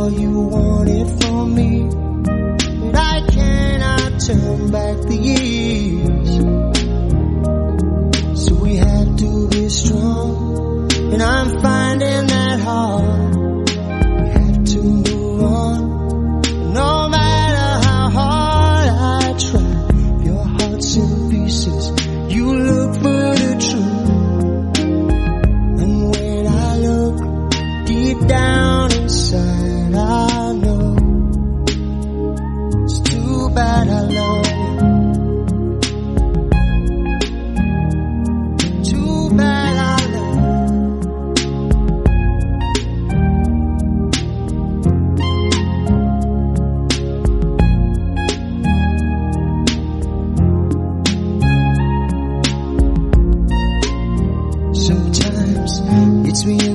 all you wanted me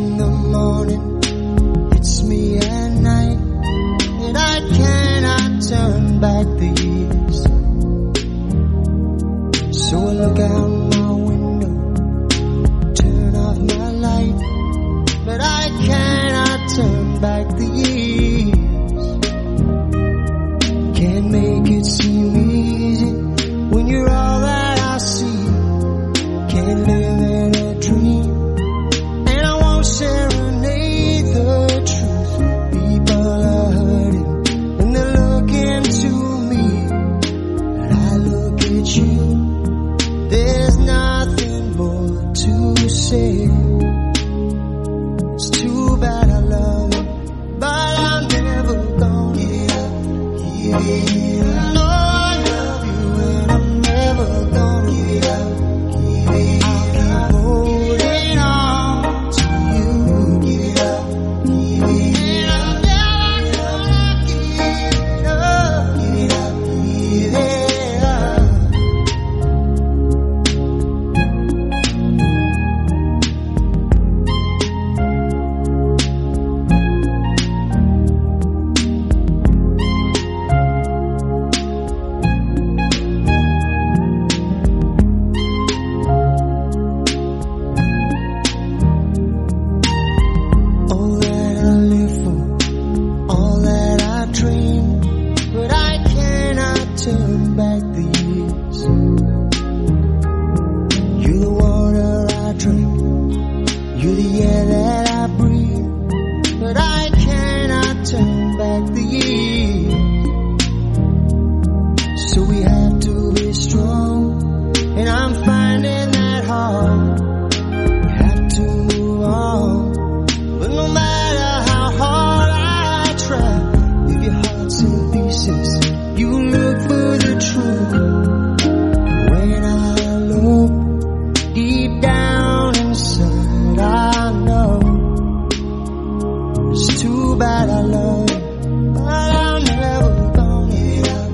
It's too bad I love you, but I'm never gonna give up.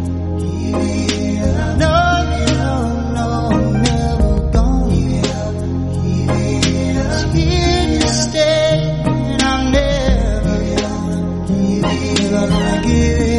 No, no, no, I'm never gonna give up. Here to stay, and I'm never gonna give up.